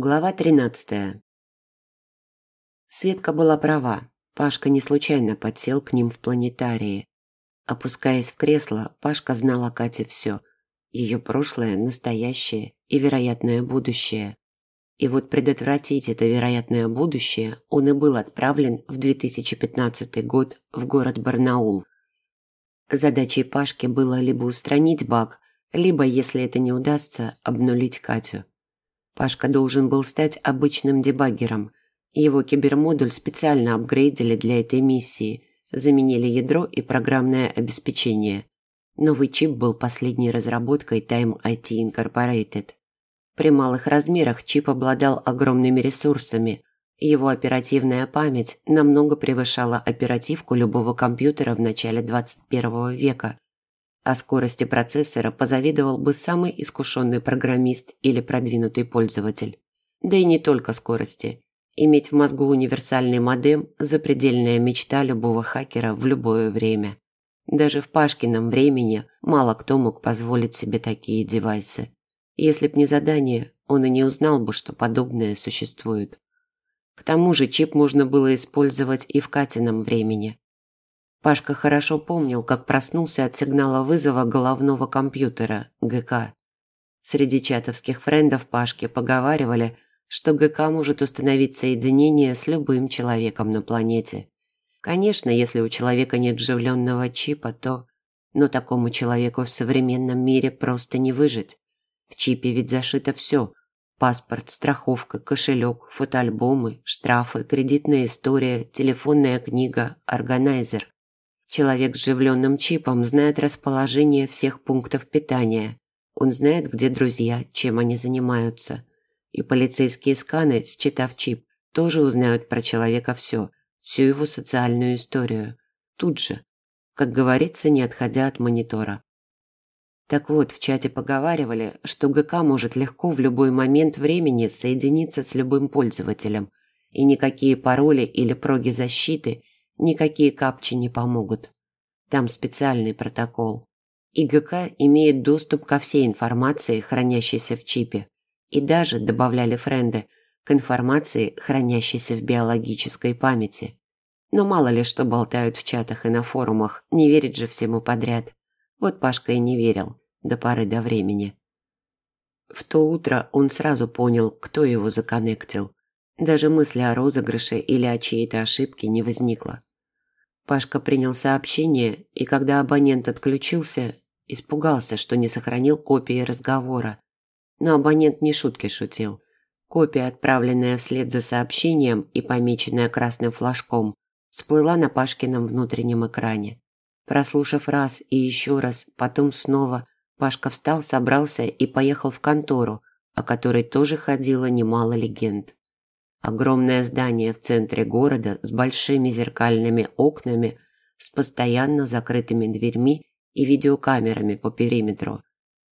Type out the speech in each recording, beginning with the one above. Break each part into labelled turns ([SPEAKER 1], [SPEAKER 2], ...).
[SPEAKER 1] Глава 13. Светка была права. Пашка не случайно подсел к ним в планетарии. Опускаясь в кресло, Пашка знал о Кате все. Ее прошлое, настоящее и вероятное будущее. И вот предотвратить это вероятное будущее он и был отправлен в 2015 год в город Барнаул. Задачей Пашки было либо устранить баг, либо, если это не удастся, обнулить Катю. Пашка должен был стать обычным дебаггером. Его кибермодуль специально апгрейдили для этой миссии, заменили ядро и программное обеспечение. Новый чип был последней разработкой Time IT Incorporated. При малых размерах чип обладал огромными ресурсами. Его оперативная память намного превышала оперативку любого компьютера в начале 21 века – о скорости процессора позавидовал бы самый искушенный программист или продвинутый пользователь. Да и не только скорости. Иметь в мозгу универсальный модем – запредельная мечта любого хакера в любое время. Даже в Пашкином времени мало кто мог позволить себе такие девайсы. Если б не задание, он и не узнал бы, что подобное существует. К тому же чип можно было использовать и в Катином времени. Пашка хорошо помнил, как проснулся от сигнала вызова головного компьютера ГК. Среди чатовских френдов Пашки поговаривали, что ГК может установить соединение с любым человеком на планете. Конечно, если у человека нет вживленного чипа, то... Но такому человеку в современном мире просто не выжить. В чипе ведь зашито все. Паспорт, страховка, кошелек, фотоальбомы, штрафы, кредитная история, телефонная книга, органайзер. Человек с живленным чипом знает расположение всех пунктов питания. Он знает, где друзья, чем они занимаются. И полицейские сканы, считав чип, тоже узнают про человека все, всю его социальную историю. Тут же, как говорится, не отходя от монитора. Так вот, в чате поговаривали, что ГК может легко в любой момент времени соединиться с любым пользователем, и никакие пароли или проги защиты Никакие капчи не помогут. Там специальный протокол. ИГК имеет доступ ко всей информации, хранящейся в чипе. И даже, добавляли френды, к информации, хранящейся в биологической памяти. Но мало ли что болтают в чатах и на форумах, не верит же всему подряд. Вот Пашка и не верил, до поры до времени. В то утро он сразу понял, кто его законнектил. Даже мысли о розыгрыше или о чьей-то ошибке не возникло. Пашка принял сообщение, и когда абонент отключился, испугался, что не сохранил копии разговора. Но абонент не шутки шутил. Копия, отправленная вслед за сообщением и помеченная красным флажком, всплыла на Пашкином внутреннем экране. Прослушав раз и еще раз, потом снова, Пашка встал, собрался и поехал в контору, о которой тоже ходило немало легенд. Огромное здание в центре города с большими зеркальными окнами, с постоянно закрытыми дверьми и видеокамерами по периметру.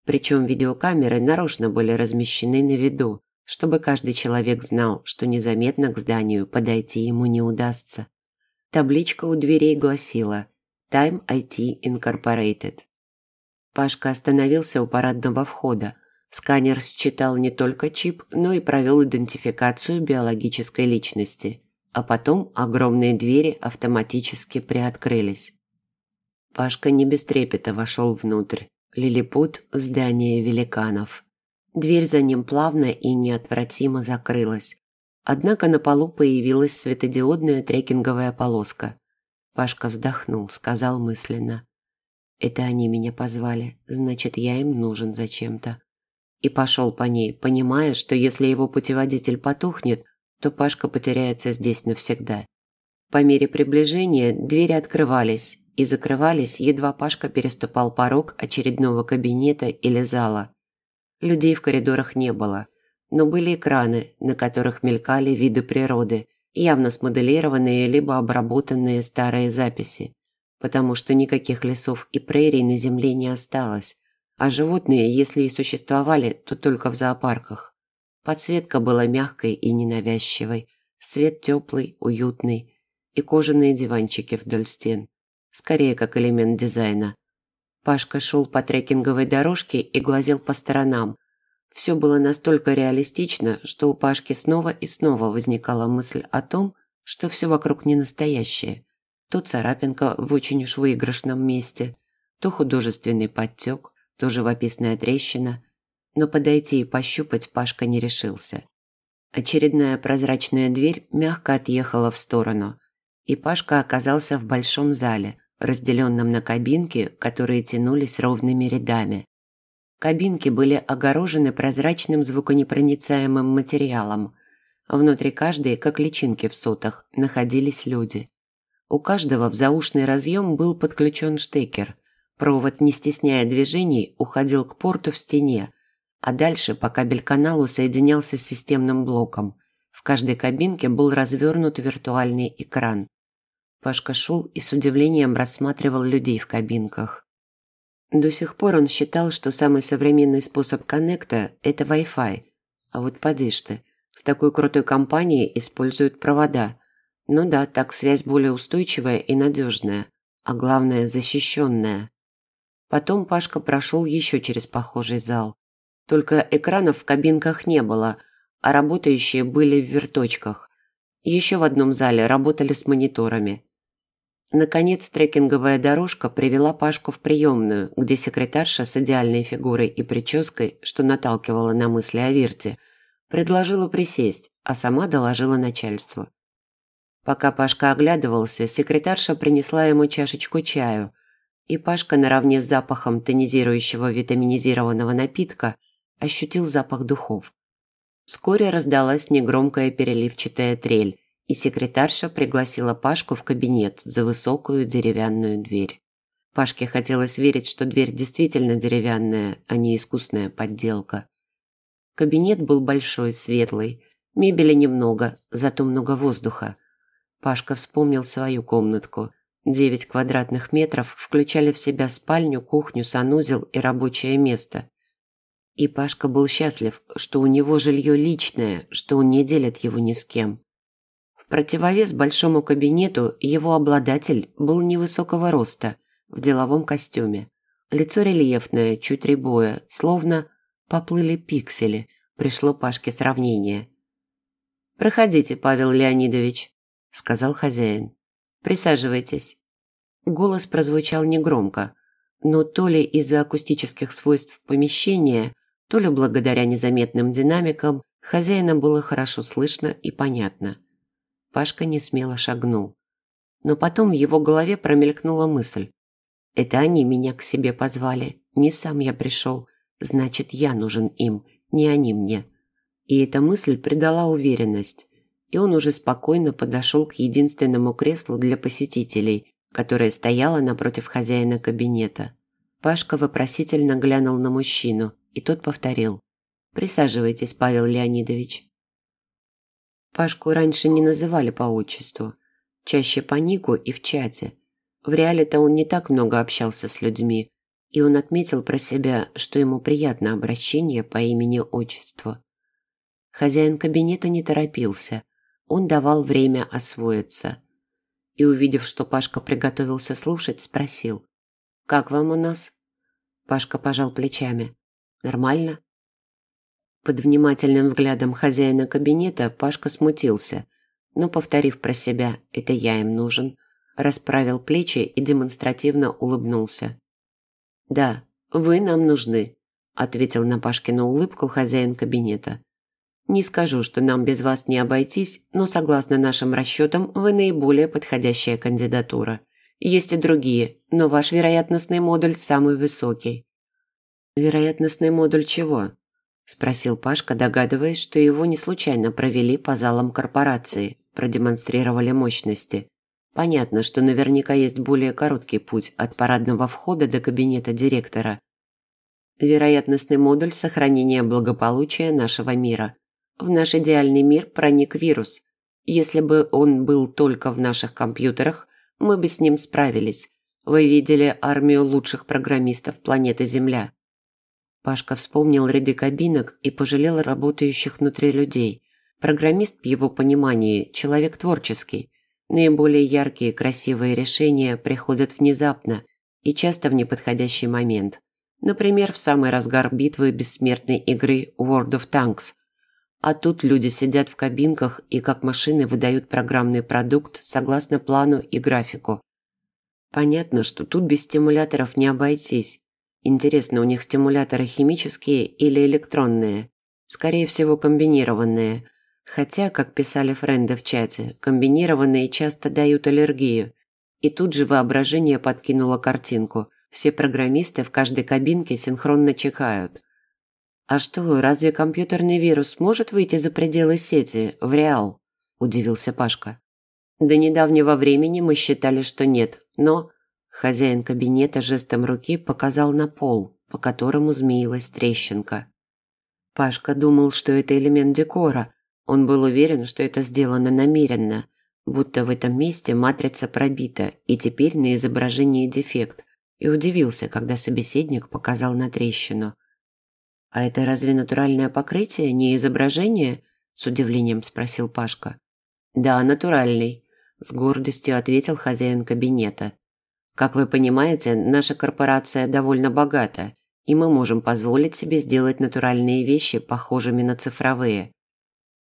[SPEAKER 1] Причем видеокамеры нарочно были размещены на виду, чтобы каждый человек знал, что незаметно к зданию подойти ему не удастся. Табличка у дверей гласила «Time IT Incorporated». Пашка остановился у парадного входа, Сканер считал не только чип, но и провел идентификацию биологической личности, а потом огромные двери автоматически приоткрылись. Пашка не без трепета вошел внутрь. Лилипут в здание великанов. Дверь за ним плавно и неотвратимо закрылась. Однако на полу появилась светодиодная трекинговая полоска. Пашка вздохнул, сказал мысленно. «Это они меня позвали, значит, я им нужен зачем-то» и пошел по ней, понимая, что если его путеводитель потухнет, то Пашка потеряется здесь навсегда. По мере приближения двери открывались и закрывались, едва Пашка переступал порог очередного кабинета или зала. Людей в коридорах не было, но были экраны, на которых мелькали виды природы, явно смоделированные либо обработанные старые записи, потому что никаких лесов и прерий на земле не осталось, а животные, если и существовали, то только в зоопарках. Подсветка была мягкой и ненавязчивой, свет теплый, уютный и кожаные диванчики вдоль стен, скорее как элемент дизайна. Пашка шел по трекинговой дорожке и глазел по сторонам. Все было настолько реалистично, что у Пашки снова и снова возникала мысль о том, что все вокруг не настоящее. То царапинка в очень уж выигрышном месте, то художественный подтек, то живописная трещина. Но подойти и пощупать Пашка не решился. Очередная прозрачная дверь мягко отъехала в сторону, и Пашка оказался в большом зале, разделенном на кабинки, которые тянулись ровными рядами. Кабинки были огорожены прозрачным звуконепроницаемым материалом. Внутри каждой, как личинки в сотах, находились люди. У каждого в заушный разъем был подключен штекер. Провод, не стесняя движений, уходил к порту в стене, а дальше по кабель-каналу соединялся с системным блоком. В каждой кабинке был развернут виртуальный экран. Пашка шел и с удивлением рассматривал людей в кабинках. До сих пор он считал, что самый современный способ коннекта – это Wi-Fi. А вот подишь ты, в такой крутой компании используют провода. Ну да, так связь более устойчивая и надежная, а главное – защищенная. Потом Пашка прошел еще через похожий зал. Только экранов в кабинках не было, а работающие были в верточках. Еще в одном зале работали с мониторами. Наконец трекинговая дорожка привела Пашку в приемную, где секретарша с идеальной фигурой и прической, что наталкивала на мысли о Вирте, предложила присесть, а сама доложила начальству. Пока Пашка оглядывался, секретарша принесла ему чашечку чаю, и Пашка наравне с запахом тонизирующего витаминизированного напитка ощутил запах духов. Вскоре раздалась негромкая переливчатая трель, и секретарша пригласила Пашку в кабинет за высокую деревянную дверь. Пашке хотелось верить, что дверь действительно деревянная, а не искусная подделка. Кабинет был большой, светлый, мебели немного, зато много воздуха. Пашка вспомнил свою комнатку. Девять квадратных метров включали в себя спальню, кухню, санузел и рабочее место. И Пашка был счастлив, что у него жилье личное, что он не делит его ни с кем. В противовес большому кабинету его обладатель был невысокого роста, в деловом костюме. Лицо рельефное, чуть рябое, словно поплыли пиксели, пришло Пашке сравнение. «Проходите, Павел Леонидович», – сказал хозяин. «Присаживайтесь». Голос прозвучал негромко, но то ли из-за акустических свойств помещения, то ли благодаря незаметным динамикам, хозяина было хорошо слышно и понятно. Пашка не смело шагнул. Но потом в его голове промелькнула мысль. Это они меня к себе позвали, не сам я пришел. Значит, я нужен им, не они мне. И эта мысль придала уверенность. И он уже спокойно подошел к единственному креслу для посетителей, которое стояло напротив хозяина кабинета. Пашка вопросительно глянул на мужчину, и тот повторил. «Присаживайтесь, Павел Леонидович». Пашку раньше не называли по отчеству, чаще по нику и в чате. В реале-то он не так много общался с людьми, и он отметил про себя, что ему приятно обращение по имени-отчеству. Хозяин кабинета не торопился, он давал время освоиться. И, увидев, что Пашка приготовился слушать, спросил, «Как вам у нас?» Пашка пожал плечами. «Нормально?» Под внимательным взглядом хозяина кабинета Пашка смутился, но, повторив про себя «это я им нужен», расправил плечи и демонстративно улыбнулся. «Да, вы нам нужны», – ответил на Пашкину улыбку хозяин кабинета. «Не скажу, что нам без вас не обойтись, но, согласно нашим расчетам, вы наиболее подходящая кандидатура. Есть и другие, но ваш вероятностный модуль самый высокий». «Вероятностный модуль чего?» – спросил Пашка, догадываясь, что его не случайно провели по залам корпорации, продемонстрировали мощности. Понятно, что наверняка есть более короткий путь от парадного входа до кабинета директора. Вероятностный модуль сохранения благополучия нашего мира. В наш идеальный мир проник вирус. Если бы он был только в наших компьютерах, мы бы с ним справились. Вы видели армию лучших программистов планеты Земля. Пашка вспомнил ряды кабинок и пожалел работающих внутри людей. Программист, в его понимании, человек творческий. Наиболее яркие и красивые решения приходят внезапно и часто в неподходящий момент. Например, в самый разгар битвы бессмертной игры World of Tanks. А тут люди сидят в кабинках и как машины выдают программный продукт согласно плану и графику. Понятно, что тут без стимуляторов не обойтись. Интересно, у них стимуляторы химические или электронные? Скорее всего, комбинированные. Хотя, как писали френды в чате, комбинированные часто дают аллергию. И тут же воображение подкинуло картинку. Все программисты в каждой кабинке синхронно чихают. «А что, разве компьютерный вирус может выйти за пределы сети, в реал?» – удивился Пашка. До недавнего времени мы считали, что нет, но хозяин кабинета жестом руки показал на пол, по которому змеилась трещинка. Пашка думал, что это элемент декора. Он был уверен, что это сделано намеренно, будто в этом месте матрица пробита, и теперь на изображении дефект, и удивился, когда собеседник показал на трещину. «А это разве натуральное покрытие, не изображение?» – с удивлением спросил Пашка. «Да, натуральный», с гордостью ответил хозяин кабинета. Как вы понимаете, наша корпорация довольно богата, и мы можем позволить себе сделать натуральные вещи похожими на цифровые.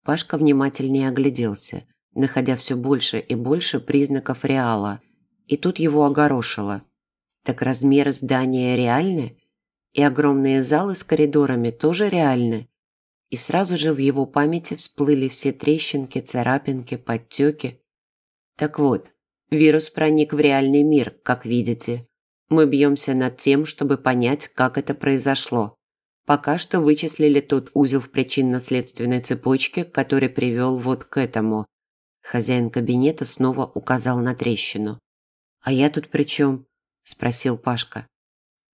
[SPEAKER 1] Пашка внимательнее огляделся, находя все больше и больше признаков реала, и тут его огорошило. Так размеры здания реальны? И огромные залы с коридорами тоже реальны? И сразу же в его памяти всплыли все трещинки, царапинки, подтеки, так вот, вирус проник в реальный мир, как видите. Мы бьемся над тем, чтобы понять, как это произошло. Пока что вычислили тот узел в причинно-следственной цепочке, который привел вот к этому. Хозяин кабинета снова указал на трещину. «А я тут при чем?» – спросил Пашка.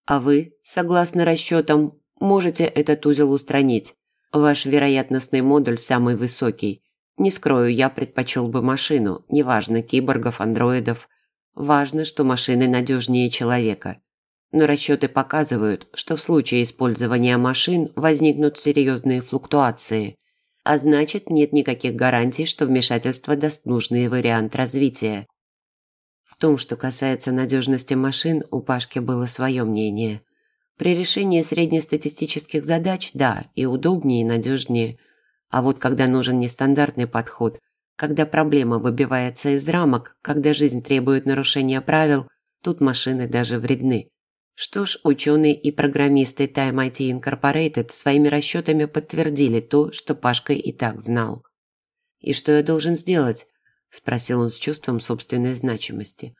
[SPEAKER 1] «А вы, согласно расчетам, можете этот узел устранить. Ваш вероятностный модуль самый высокий. Не скрою, я предпочел бы машину, неважно, киборгов, андроидов. Важно, что машины надежнее человека. Но расчеты показывают, что в случае использования машин возникнут серьезные флуктуации, а значит, нет никаких гарантий, что вмешательство даст нужный вариант развития. В том, что касается надежности машин, у Пашки было свое мнение. При решении среднестатистических задач – да, и удобнее, и надежнее – а вот когда нужен нестандартный подход, когда проблема выбивается из рамок, когда жизнь требует нарушения правил, тут машины даже вредны. Что ж, ученые и программисты Time IT Incorporated своими расчетами подтвердили то, что Пашка и так знал. «И что я должен сделать?» – спросил он с чувством собственной значимости.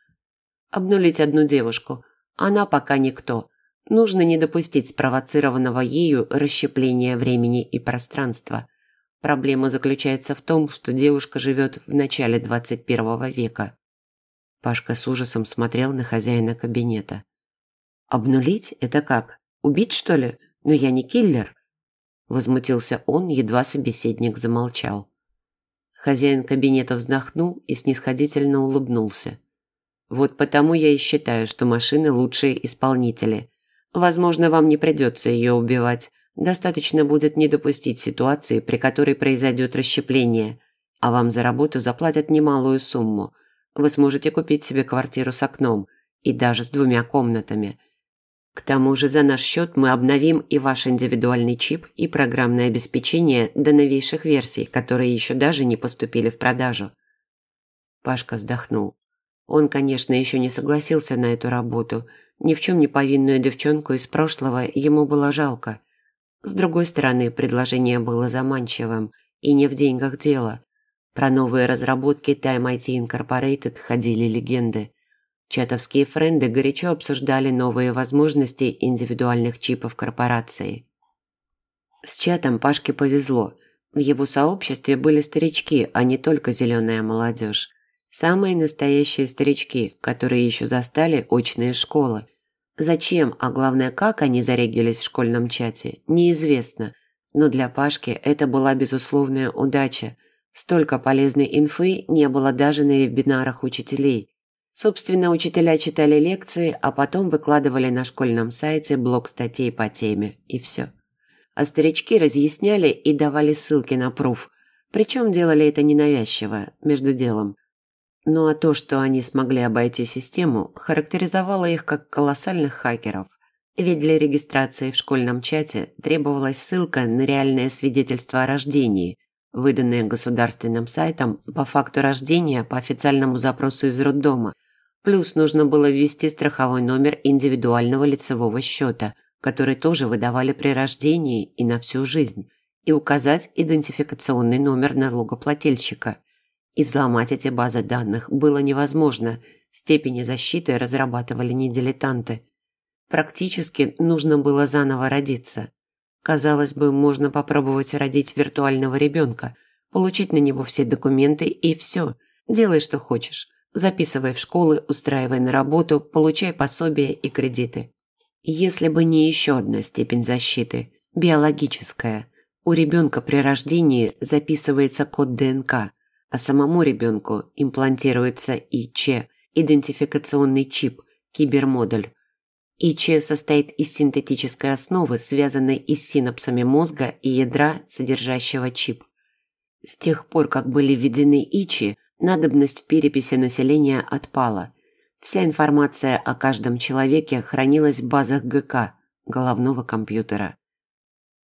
[SPEAKER 1] «Обнулить одну девушку. Она пока никто. Нужно не допустить спровоцированного ею расщепления времени и пространства. Проблема заключается в том, что девушка живет в начале 21 века. Пашка с ужасом смотрел на хозяина кабинета. «Обнулить? Это как? Убить, что ли? Но я не киллер!» Возмутился он, едва собеседник замолчал. Хозяин кабинета вздохнул и снисходительно улыбнулся. «Вот потому я и считаю, что машины лучшие исполнители. Возможно, вам не придется ее убивать, Достаточно будет не допустить ситуации, при которой произойдет расщепление, а вам за работу заплатят немалую сумму. Вы сможете купить себе квартиру с окном и даже с двумя комнатами. К тому же за наш счет мы обновим и ваш индивидуальный чип и программное обеспечение до новейших версий, которые еще даже не поступили в продажу. Пашка вздохнул. Он, конечно, еще не согласился на эту работу. Ни в чем не повинную девчонку из прошлого ему было жалко – с другой стороны, предложение было заманчивым, и не в деньгах дело. Про новые разработки Time IT Incorporated ходили легенды. Чатовские френды горячо обсуждали новые возможности индивидуальных чипов корпорации. С чатом Пашке повезло. В его сообществе были старички, а не только зеленая молодежь. Самые настоящие старички, которые еще застали очные школы, Зачем, а главное, как они зарегились в школьном чате, неизвестно. Но для Пашки это была безусловная удача. Столько полезной инфы не было даже на вебинарах учителей. Собственно, учителя читали лекции, а потом выкладывали на школьном сайте блок статей по теме, и все. А старички разъясняли и давали ссылки на пруф. Причем делали это ненавязчиво, между делом. Ну а то, что они смогли обойти систему, характеризовало их как колоссальных хакеров. Ведь для регистрации в школьном чате требовалась ссылка на реальное свидетельство о рождении, выданное государственным сайтом по факту рождения по официальному запросу из роддома. Плюс нужно было ввести страховой номер индивидуального лицевого счета, который тоже выдавали при рождении и на всю жизнь, и указать идентификационный номер налогоплательщика. И взломать эти базы данных было невозможно, степени защиты разрабатывали не дилетанты. Практически нужно было заново родиться. Казалось бы, можно попробовать родить виртуального ребенка, получить на него все документы и все. Делай, что хочешь. Записывай в школы, устраивай на работу, получай пособия и кредиты. Если бы не еще одна степень защиты – биологическая. У ребенка при рождении записывается код ДНК, а самому ребенку имплантируется ИЧ – идентификационный чип, кибермодуль, ИЧ состоит из синтетической основы, связанной и с синапсами мозга и ядра, содержащего чип. С тех пор, как были введены ИЧИ, надобность в переписи населения отпала. Вся информация о каждом человеке хранилась в базах ГК, головного компьютера.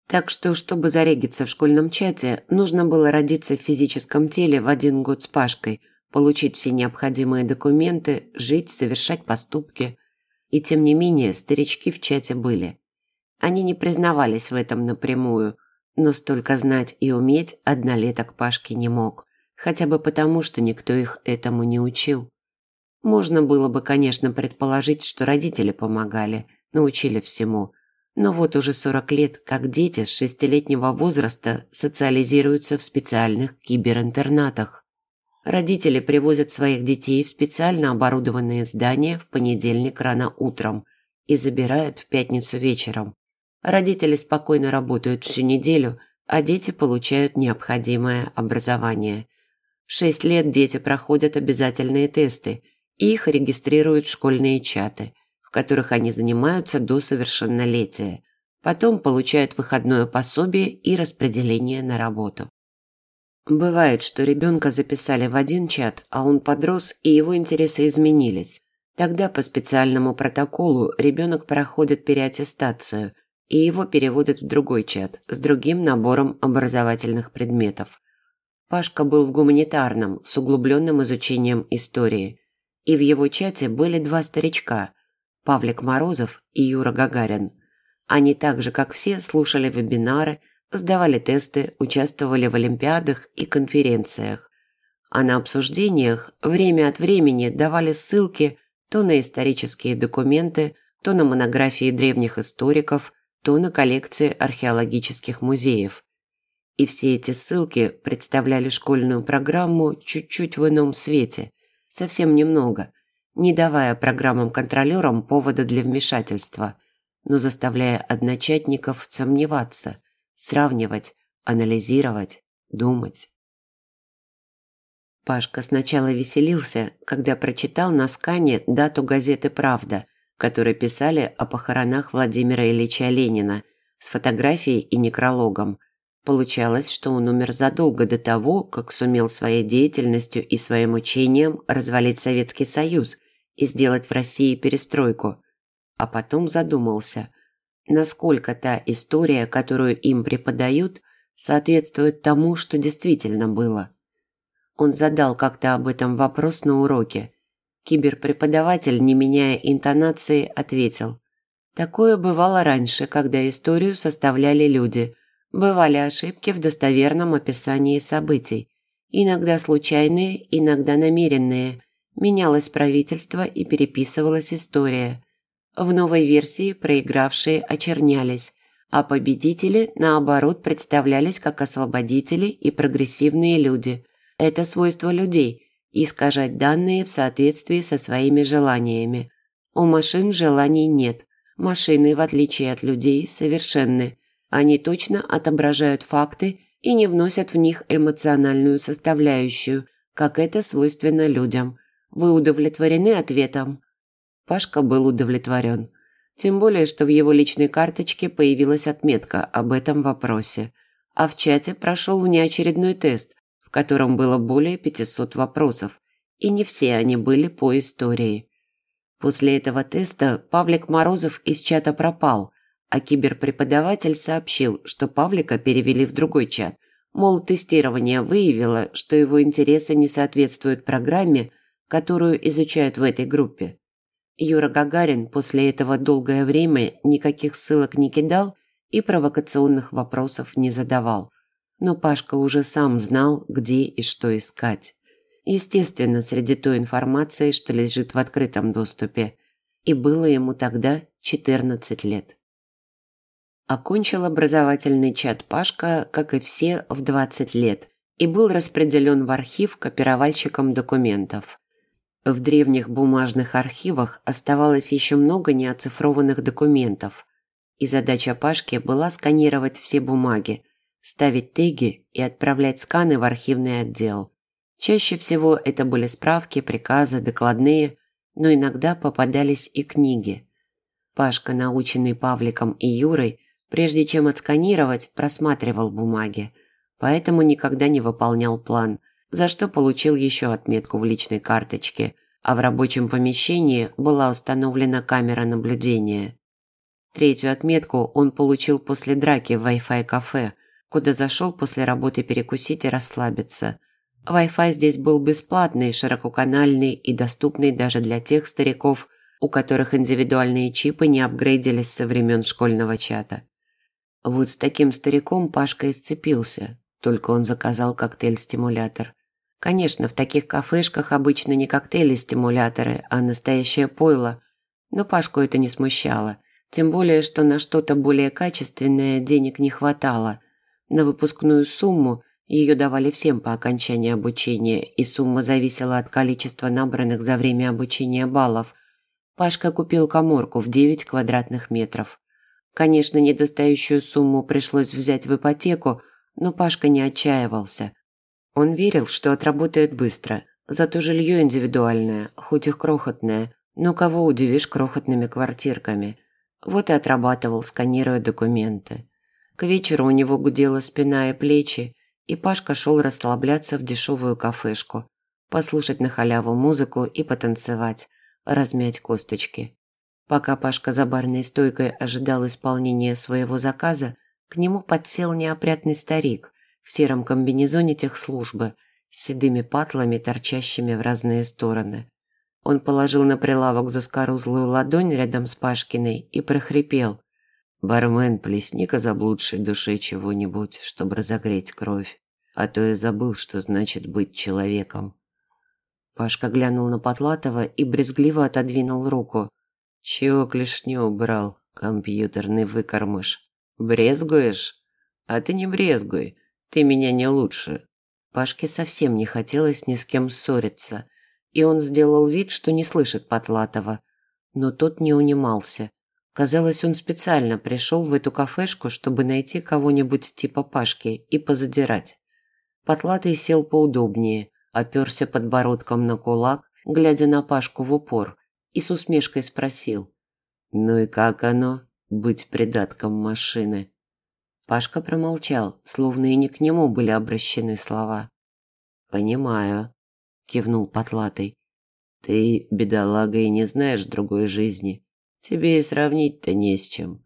[SPEAKER 1] Так что, чтобы зарегиться в школьном чате, нужно было родиться в физическом теле в один год с Пашкой, получить все необходимые документы, жить, совершать поступки – и тем не менее старички в чате были. Они не признавались в этом напрямую, но столько знать и уметь однолеток Пашки не мог, хотя бы потому, что никто их этому не учил. Можно было бы, конечно, предположить, что родители помогали, научили всему, но вот уже 40 лет, как дети с шестилетнего возраста социализируются в специальных киберинтернатах. Родители привозят своих детей в специально оборудованные здания в понедельник рано утром и забирают в пятницу вечером. Родители спокойно работают всю неделю, а дети получают необходимое образование. В 6 лет дети проходят обязательные тесты их регистрируют в школьные чаты, в которых они занимаются до совершеннолетия. Потом получают выходное пособие и распределение на работу. Бывает, что ребенка записали в один чат, а он подрос и его интересы изменились. Тогда по специальному протоколу ребенок проходит переаттестацию, и его переводят в другой чат с другим набором образовательных предметов. Пашка был в гуманитарном, с углубленным изучением истории. И в его чате были два старичка – Павлик Морозов и Юра Гагарин. Они так же, как все, слушали вебинары – сдавали тесты, участвовали в олимпиадах и конференциях. А на обсуждениях время от времени давали ссылки то на исторические документы, то на монографии древних историков, то на коллекции археологических музеев. И все эти ссылки представляли школьную программу чуть-чуть в ином свете, совсем немного, не давая программам-контролерам повода для вмешательства, но заставляя одночатников сомневаться, сравнивать, анализировать, думать. Пашка сначала веселился, когда прочитал на скане дату газеты «Правда», которой писали о похоронах Владимира Ильича Ленина с фотографией и некрологом. Получалось, что он умер задолго до того, как сумел своей деятельностью и своим учением развалить Советский Союз и сделать в России перестройку. А потом задумался – насколько та история, которую им преподают, соответствует тому, что действительно было. Он задал как-то об этом вопрос на уроке. Киберпреподаватель, не меняя интонации, ответил. Такое бывало раньше, когда историю составляли люди. Бывали ошибки в достоверном описании событий. Иногда случайные, иногда намеренные. Менялось правительство и переписывалась история. В новой версии проигравшие очернялись, а победители, наоборот, представлялись как освободители и прогрессивные люди. Это свойство людей – искажать данные в соответствии со своими желаниями. У машин желаний нет. Машины, в отличие от людей, совершенны. Они точно отображают факты и не вносят в них эмоциональную составляющую, как это свойственно людям. Вы удовлетворены ответом? Пашка был удовлетворен. Тем более, что в его личной карточке появилась отметка об этом вопросе. А в чате прошел внеочередной тест, в котором было более 500 вопросов, и не все они были по истории. После этого теста Павлик Морозов из чата пропал, а киберпреподаватель сообщил, что Павлика перевели в другой чат. Мол, тестирование выявило, что его интересы не соответствуют программе, которую изучают в этой группе. Юра Гагарин после этого долгое время никаких ссылок не кидал и провокационных вопросов не задавал. Но Пашка уже сам знал, где и что искать. Естественно, среди той информации, что лежит в открытом доступе. И было ему тогда 14 лет. Окончил образовательный чат Пашка, как и все, в 20 лет, и был распределен в архив копировальщиком документов. В древних бумажных архивах оставалось еще много неоцифрованных документов, и задача Пашки была сканировать все бумаги, ставить теги и отправлять сканы в архивный отдел. Чаще всего это были справки, приказы, докладные, но иногда попадались и книги. Пашка, наученный Павликом и Юрой, прежде чем отсканировать, просматривал бумаги, поэтому никогда не выполнял план, за что получил еще отметку в личной карточке, а в рабочем помещении была установлена камера наблюдения. Третью отметку он получил после драки в Wi-Fi кафе, куда зашел после работы перекусить и расслабиться – Wi-Fi здесь был бесплатный, ширококанальный и доступный даже для тех стариков, у которых индивидуальные чипы не апгрейдились со времен школьного чата. Вот с таким стариком Пашка и сцепился, только он заказал коктейль-стимулятор. Конечно, в таких кафешках обычно не коктейли-стимуляторы, а настоящее пойло, но Пашку это не смущало, тем более, что на что-то более качественное денег не хватало. На выпускную сумму – ее давали всем по окончании обучения, и сумма зависела от количества набранных за время обучения баллов. Пашка купил коморку в 9 квадратных метров. Конечно, недостающую сумму пришлось взять в ипотеку, но Пашка не отчаивался. Он верил, что отработает быстро, зато жилье индивидуальное, хоть и крохотное, но кого удивишь крохотными квартирками. Вот и отрабатывал, сканируя документы. К вечеру у него гудела спина и плечи, и Пашка шел расслабляться в дешевую кафешку, послушать на халяву музыку и потанцевать, размять косточки. Пока Пашка за барной стойкой ожидал исполнения своего заказа, к нему подсел неопрятный старик в сером комбинезоне техслужбы с седыми патлами, торчащими в разные стороны. Он положил на прилавок заскорузлую ладонь рядом с Пашкиной и прохрипел. «Бармен, плесни-ка заблудшей душе чего-нибудь, чтобы разогреть кровь, а то я забыл, что значит быть человеком». Пашка глянул на Потлатова и брезгливо отодвинул руку. «Чего клешню убрал, компьютерный выкормыш? Брезгуешь? А ты не брезгуй, ты меня не лучше». Пашке совсем не хотелось ни с кем ссориться, и он сделал вид, что не слышит Потлатова. Но тот не унимался – Казалось, он специально пришел в эту кафешку, чтобы найти кого-нибудь типа Пашки и позадирать. Потлатый сел поудобнее, оперся подбородком на кулак, глядя на Пашку в упор, и с усмешкой спросил. «Ну и как оно, быть придатком машины?» Пашка промолчал, словно и не к нему были обращены слова. «Понимаю», – кивнул Потлатый. «Ты, бедолага, и не знаешь другой жизни. Тебе и сравнить-то не с чем.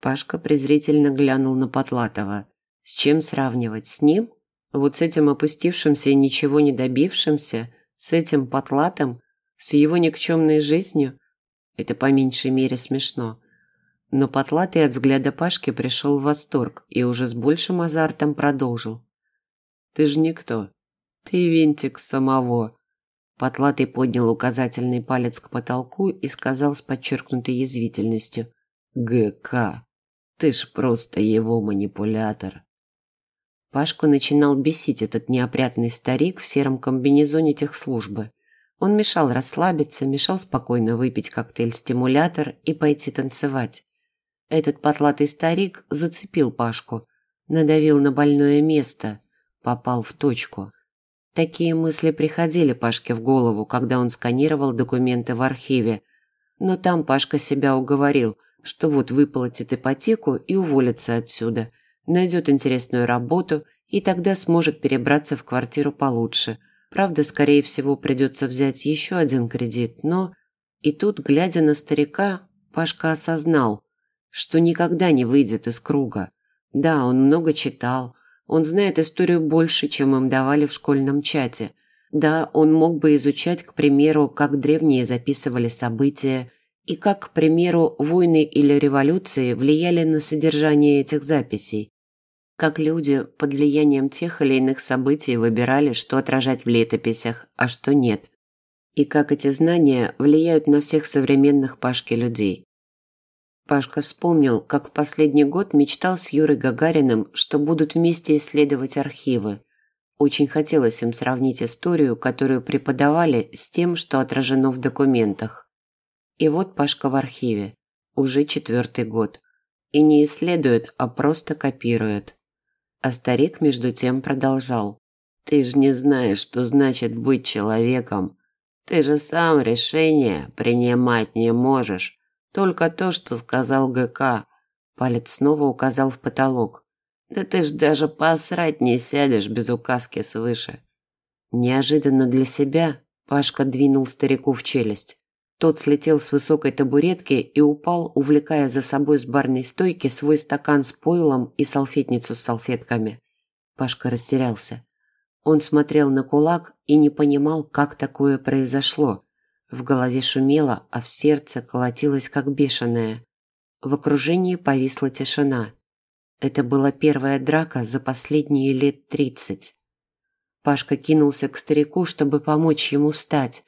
[SPEAKER 1] Пашка презрительно глянул на Потлатова. С чем сравнивать? С ним? Вот с этим опустившимся и ничего не добившимся? С этим Потлатым? С его никчемной жизнью? Это по меньшей мере смешно. Но Потлатый от взгляда Пашки пришел в восторг и уже с большим азартом продолжил. «Ты же никто. Ты винтик самого. Потлатый поднял указательный палец к потолку и сказал с подчеркнутой язвительностью. «ГК, ты ж просто его манипулятор». Пашку начинал бесить этот неопрятный старик в сером комбинезоне техслужбы. Он мешал расслабиться, мешал спокойно выпить коктейль-стимулятор и пойти танцевать. Этот потлатый старик зацепил Пашку, надавил на больное место, попал в точку. Такие мысли приходили Пашке в голову, когда он сканировал документы в архиве. Но там Пашка себя уговорил, что вот выплатит ипотеку и уволится отсюда, найдет интересную работу и тогда сможет перебраться в квартиру получше. Правда, скорее всего, придется взять еще один кредит, но... И тут, глядя на старика, Пашка осознал, что никогда не выйдет из круга. Да, он много читал, он знает историю больше, чем им давали в школьном чате. Да, он мог бы изучать, к примеру, как древние записывали события, и как, к примеру, войны или революции влияли на содержание этих записей. Как люди под влиянием тех или иных событий выбирали, что отражать в летописях, а что нет. И как эти знания влияют на всех современных Пашки людей. Пашка вспомнил, как в последний год мечтал с Юрой Гагариным, что будут вместе исследовать архивы. Очень хотелось им сравнить историю, которую преподавали, с тем, что отражено в документах. И вот Пашка в архиве. Уже четвертый год. И не исследует, а просто копирует. А старик между тем продолжал. «Ты же не знаешь, что значит быть человеком. Ты же сам решение принимать не можешь. Только то, что сказал ГК. Палец снова указал в потолок. Да ты ж даже посрать не сядешь без указки свыше. Неожиданно для себя Пашка двинул старику в челюсть. Тот слетел с высокой табуретки и упал, увлекая за собой с барной стойки свой стакан с пойлом и салфетницу с салфетками. Пашка растерялся. Он смотрел на кулак и не понимал, как такое произошло. В голове шумело, а в сердце колотилось как бешеное. В окружении повисла тишина. Это была первая драка за последние лет тридцать. Пашка кинулся к старику, чтобы помочь ему встать.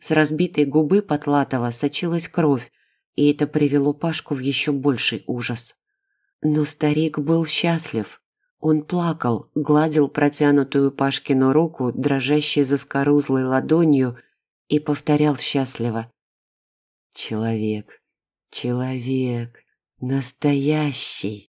[SPEAKER 1] С разбитой губы Потлатова сочилась кровь, и это привело Пашку в еще больший ужас. Но старик был счастлив. Он плакал, гладил протянутую Пашкину руку, дрожащей заскорузлой ладонью, и повторял счастливо. «Человек, человек, настоящий!»